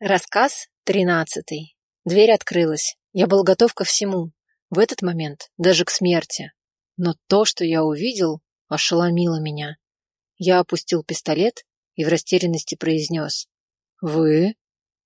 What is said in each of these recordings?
Рассказ тринадцатый. Дверь открылась. Я был готов ко всему. В этот момент даже к смерти. Но то, что я увидел, ошеломило меня. Я опустил пистолет и в растерянности произнес. «Вы?»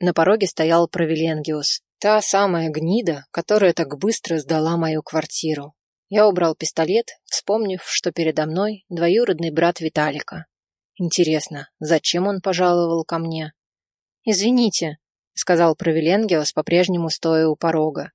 На пороге стоял Провиленгиус. Та самая гнида, которая так быстро сдала мою квартиру. Я убрал пистолет, вспомнив, что передо мной двоюродный брат Виталика. Интересно, зачем он пожаловал ко мне? «Извините», — сказал Провиленгиос, по-прежнему стоя у порога.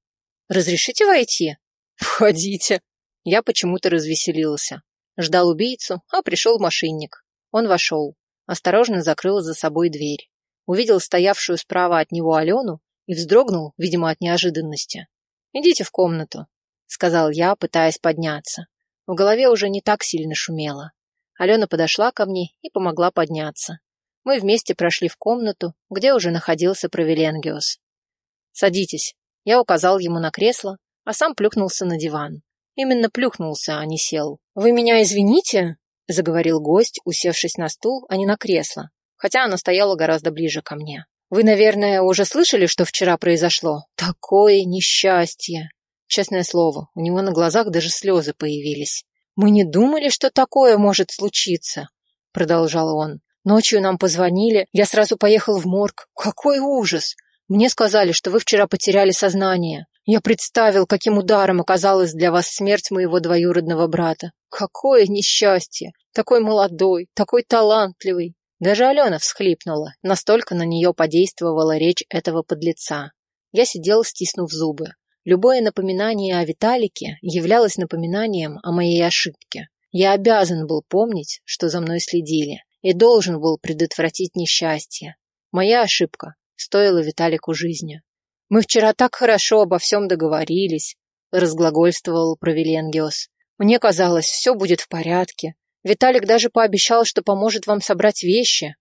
«Разрешите войти?» «Входите». Я почему-то развеселился. Ждал убийцу, а пришел мошенник. Он вошел, осторожно закрыл за собой дверь. Увидел стоявшую справа от него Алену и вздрогнул, видимо, от неожиданности. «Идите в комнату», — сказал я, пытаясь подняться. В голове уже не так сильно шумело. Алена подошла ко мне и помогла подняться. Мы вместе прошли в комнату, где уже находился Провиленгиус. «Садитесь». Я указал ему на кресло, а сам плюхнулся на диван. Именно плюхнулся, а не сел. «Вы меня извините?» — заговорил гость, усевшись на стул, а не на кресло, хотя оно стояло гораздо ближе ко мне. «Вы, наверное, уже слышали, что вчера произошло? Такое несчастье!» Честное слово, у него на глазах даже слезы появились. «Мы не думали, что такое может случиться», — продолжал он. Ночью нам позвонили, я сразу поехал в морг. Какой ужас! Мне сказали, что вы вчера потеряли сознание. Я представил, каким ударом оказалась для вас смерть моего двоюродного брата. Какое несчастье! Такой молодой, такой талантливый. Даже Алена всхлипнула. Настолько на нее подействовала речь этого подлеца. Я сидел, стиснув зубы. Любое напоминание о Виталике являлось напоминанием о моей ошибке. Я обязан был помнить, что за мной следили и должен был предотвратить несчастье. Моя ошибка стоила Виталику жизни. Мы вчера так хорошо обо всем договорились, разглагольствовал Провиленгиос. Мне казалось, все будет в порядке. Виталик даже пообещал, что поможет вам собрать вещи.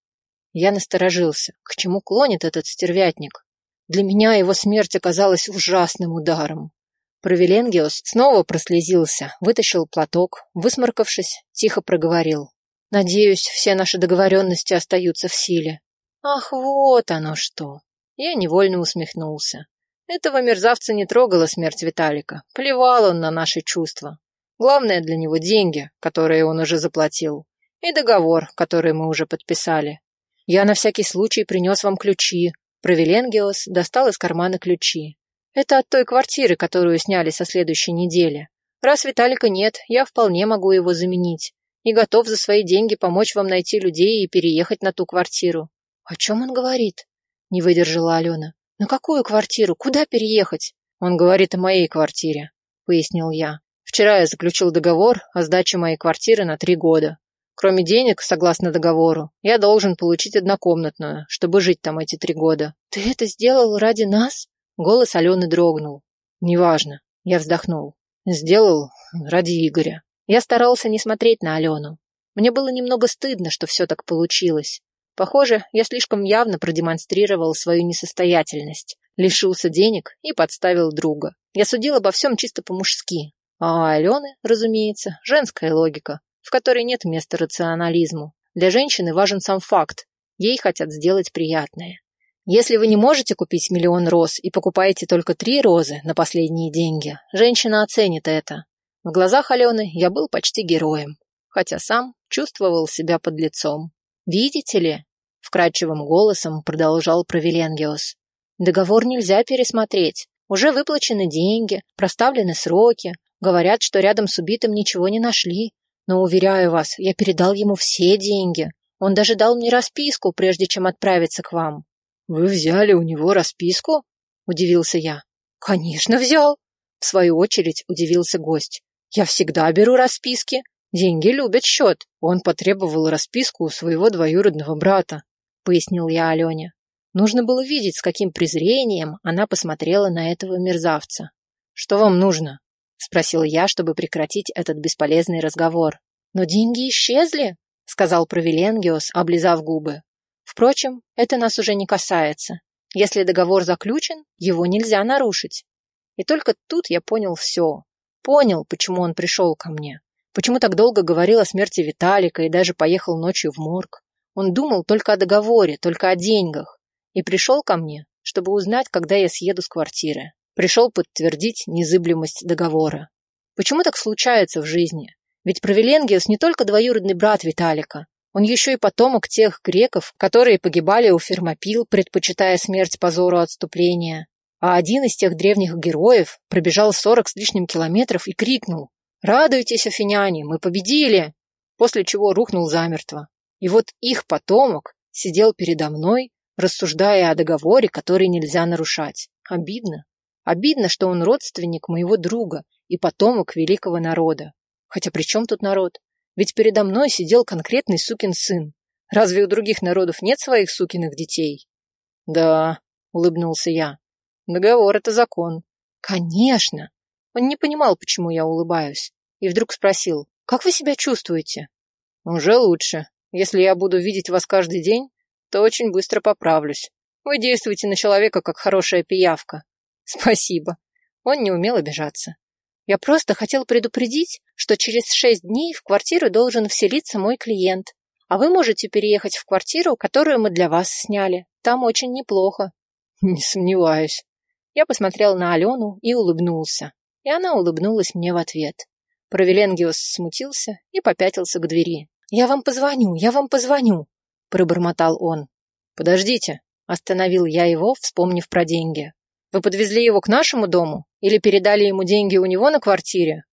Я насторожился. К чему клонит этот стервятник? Для меня его смерть оказалась ужасным ударом. Провиленгиос снова прослезился, вытащил платок, высморкавшись, тихо проговорил. Надеюсь, все наши договоренности остаются в силе. Ах, вот оно что. Я невольно усмехнулся. Этого мерзавца не трогала смерть Виталика. Плевал он на наши чувства. Главное для него деньги, которые он уже заплатил, и договор, который мы уже подписали. Я на всякий случай принес вам ключи. Провиленгиос достал из кармана ключи. Это от той квартиры, которую сняли со следующей недели. Раз Виталика нет, я вполне могу его заменить и готов за свои деньги помочь вам найти людей и переехать на ту квартиру. О чем он говорит? Не выдержала Алена. На какую квартиру? Куда переехать? Он говорит о моей квартире, пояснил я. Вчера я заключил договор о сдаче моей квартиры на три года. Кроме денег, согласно договору, я должен получить однокомнатную, чтобы жить там эти три года. Ты это сделал ради нас? Голос Алены дрогнул. Неважно. Я вздохнул. Сделал ради Игоря. Я старался не смотреть на Алену. Мне было немного стыдно, что все так получилось. Похоже, я слишком явно продемонстрировал свою несостоятельность, лишился денег и подставил друга. Я судил обо всем чисто по-мужски. А у Алены, разумеется, женская логика, в которой нет места рационализму. Для женщины важен сам факт. Ей хотят сделать приятное. Если вы не можете купить миллион роз и покупаете только три розы на последние деньги, женщина оценит это. В глазах Алены я был почти героем, хотя сам чувствовал себя под лицом. «Видите ли?» — вкрадчивым голосом продолжал Провиленгиос. «Договор нельзя пересмотреть. Уже выплачены деньги, проставлены сроки. Говорят, что рядом с убитым ничего не нашли. Но, уверяю вас, я передал ему все деньги. Он даже дал мне расписку, прежде чем отправиться к вам». «Вы взяли у него расписку?» — удивился я. «Конечно, взял!» В свою очередь удивился гость. Я всегда беру расписки. Деньги любят счет. Он потребовал расписку у своего двоюродного брата, пояснил я Алене. Нужно было видеть, с каким презрением она посмотрела на этого мерзавца. «Что вам нужно?» — спросил я, чтобы прекратить этот бесполезный разговор. «Но деньги исчезли», — сказал Провиленгиос, облизав губы. «Впрочем, это нас уже не касается. Если договор заключен, его нельзя нарушить». И только тут я понял все. Понял, почему он пришел ко мне. Почему так долго говорил о смерти Виталика и даже поехал ночью в морг. Он думал только о договоре, только о деньгах. и пришел ко мне, чтобы узнать, когда я съеду с квартиры. Пришел подтвердить незыблемость договора. Почему так случается в жизни? Ведь Провиленгиус не только двоюродный брат Виталика, он еще и потомок тех греков, которые погибали у Фермопил, предпочитая смерть позору отступления. А один из тех древних героев пробежал сорок с лишним километров и крикнул «Радуйтесь, афиняне, мы победили!» После чего рухнул замертво. И вот их потомок сидел передо мной, рассуждая о договоре, который нельзя нарушать. Обидно. Обидно, что он родственник моего друга и потомок великого народа. Хотя при чем тут народ? Ведь передо мной сидел конкретный сукин сын. Разве у других народов нет своих сукиных детей? Да, улыбнулся я. Договор — это закон. Конечно. Он не понимал, почему я улыбаюсь. И вдруг спросил, как вы себя чувствуете? Уже лучше. Если я буду видеть вас каждый день, то очень быстро поправлюсь. Вы действуете на человека, как хорошая пиявка. Спасибо. Он не умел обижаться. Я просто хотел предупредить, что через шесть дней в квартиру должен вселиться мой клиент, а вы можете переехать в квартиру, которую мы для вас сняли. Там очень неплохо. Не сомневаюсь. Я посмотрел на Алену и улыбнулся. И она улыбнулась мне в ответ. Провеленгиус смутился и попятился к двери. «Я вам позвоню, я вам позвоню», — пробормотал он. «Подождите», — остановил я его, вспомнив про деньги. Вы подвезли его к нашему дому или передали ему деньги у него на квартире?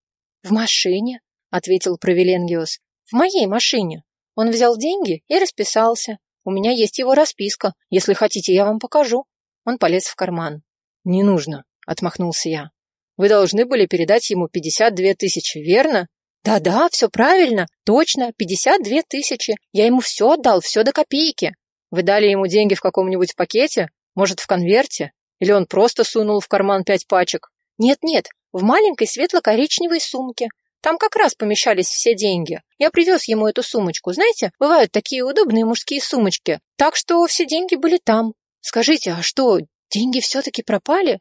В машине, ответил Провиленгиус. В моей машине. Он взял деньги и расписался. У меня есть его расписка. Если хотите, я вам покажу. Он полез в карман. Не нужно, отмахнулся я. Вы должны были передать ему 52 тысячи, верно? Да-да, все правильно, точно, 52 тысячи. Я ему все отдал, все до копейки. Вы дали ему деньги в каком-нибудь пакете? Может, в конверте? Или он просто сунул в карман пять пачек? Нет-нет, в маленькой светло-коричневой сумке. Там как раз помещались все деньги. Я привез ему эту сумочку. Знаете, бывают такие удобные мужские сумочки. Так что все деньги были там. Скажите, а что, деньги все-таки пропали?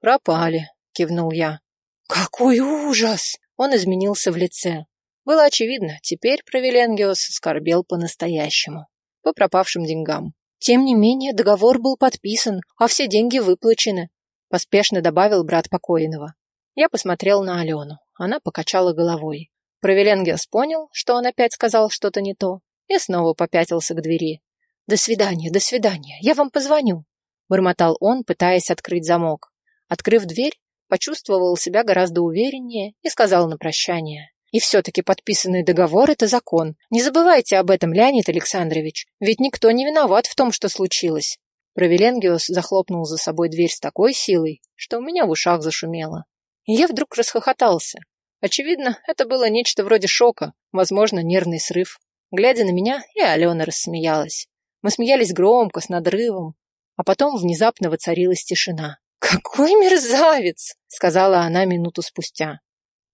Пропали, кивнул я. Какой ужас! Он изменился в лице. Было очевидно, теперь Провиленгиос скорбел по-настоящему. По пропавшим деньгам. Тем не менее, договор был подписан, а все деньги выплачены, поспешно добавил брат покойного. Я посмотрел на Алену. Она покачала головой. Провеленгиас понял, что он опять сказал что-то не то, и снова попятился к двери. «До свидания, до свидания, я вам позвоню», — бормотал он, пытаясь открыть замок. Открыв дверь, почувствовал себя гораздо увереннее и сказал на прощание. И все-таки подписанный договор – это закон. Не забывайте об этом, Леонид Александрович, ведь никто не виноват в том, что случилось. Провиленгиус захлопнул за собой дверь с такой силой, что у меня в ушах зашумело. И я вдруг расхохотался. Очевидно, это было нечто вроде шока, возможно, нервный срыв. Глядя на меня, и Алена рассмеялась. Мы смеялись громко, с надрывом, а потом внезапно воцарилась тишина. «Какой мерзавец!» — сказала она минуту спустя.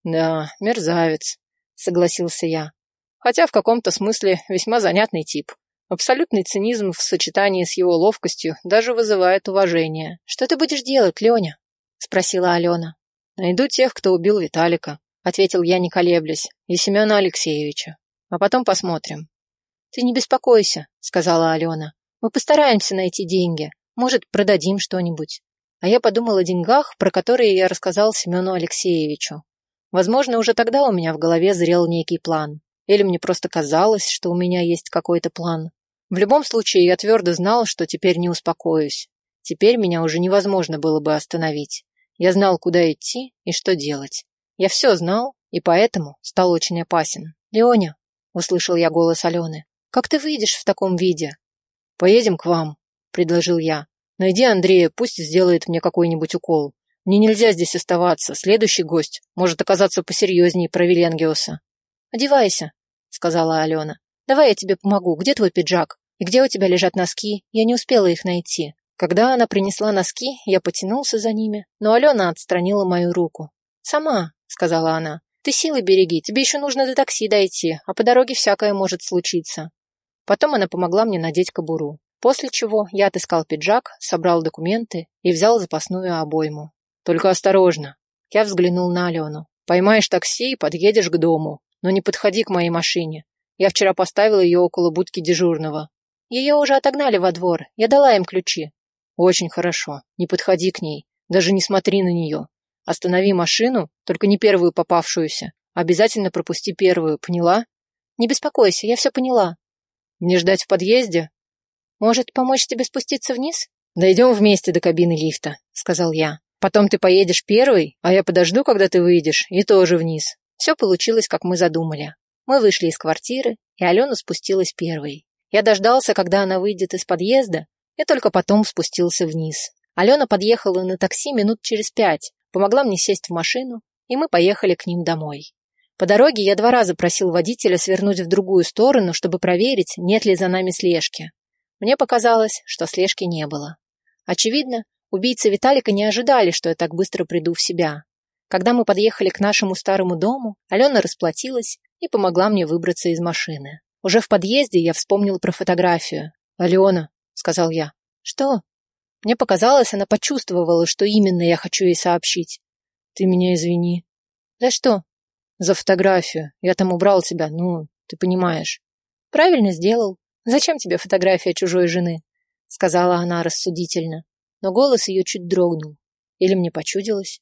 Да, мерзавец, согласился я. Хотя в каком-то смысле весьма занятный тип. Абсолютный цинизм в сочетании с его ловкостью даже вызывает уважение. «Что ты будешь делать, Леня?» — спросила Алена. «Найду тех, кто убил Виталика», — ответил я, не колеблясь, — «и Семена Алексеевича. А потом посмотрим». «Ты не беспокойся», — сказала Алена. «Мы постараемся найти деньги. Может, продадим что-нибудь». А я подумал о деньгах, про которые я рассказал Семену Алексеевичу. Возможно, уже тогда у меня в голове зрел некий план. Или мне просто казалось, что у меня есть какой-то план. В любом случае, я твердо знал, что теперь не успокоюсь. Теперь меня уже невозможно было бы остановить. Я знал, куда идти и что делать. Я все знал, и поэтому стал очень опасен. «Леоня», — услышал я голос Алены, — «как ты выйдешь в таком виде?» «Поедем к вам», — предложил я. «Найди Андрея, пусть сделает мне какой-нибудь укол. Мне нельзя здесь оставаться. Следующий гость может оказаться посерьезнее Провиленгиуса. «Одевайся», — сказала Алена. «Давай я тебе помогу. Где твой пиджак? И где у тебя лежат носки? Я не успела их найти». Когда она принесла носки, я потянулся за ними, но Алена отстранила мою руку. «Сама», — сказала она. «Ты силы береги, тебе еще нужно до такси дойти, а по дороге всякое может случиться». Потом она помогла мне надеть кобуру, после чего я отыскал пиджак, собрал документы и взял запасную обойму. Только осторожно. Я взглянул на Алену. Поймаешь такси и подъедешь к дому. Но не подходи к моей машине. Я вчера поставил ее около будки дежурного. Ее уже отогнали во двор. Я дала им ключи. Очень хорошо. Не подходи к ней. Даже не смотри на нее. Останови машину, только не первую попавшуюся. Обязательно пропусти первую, поняла? Не беспокойся, я все поняла. Мне ждать в подъезде? Может, помочь тебе спуститься вниз? Дойдем вместе до кабины лифта, сказал я. Потом ты поедешь первый, а я подожду, когда ты выйдешь, и тоже вниз. Все получилось, как мы задумали. Мы вышли из квартиры, и Алена спустилась первой. Я дождался, когда она выйдет из подъезда, и только потом спустился вниз. Алена подъехала на такси минут через пять, помогла мне сесть в машину, и мы поехали к ним домой. По дороге я два раза просил водителя свернуть в другую сторону, чтобы проверить, нет ли за нами слежки. Мне показалось, что слежки не было. Очевидно, убийцы Виталика не ожидали, что я так быстро приду в себя. Когда мы подъехали к нашему старому дому, Алена расплатилась и помогла мне выбраться из машины. Уже в подъезде я вспомнил про фотографию. «Алена», — сказал я. «Что?» Мне показалось, она почувствовала, что именно я хочу ей сообщить. «Ты меня извини». «За что?» За фотографию. Я там убрал тебя, ну, ты понимаешь. Правильно сделал. Зачем тебе фотография чужой жены? Сказала она рассудительно. Но голос ее чуть дрогнул. Или мне почудилось?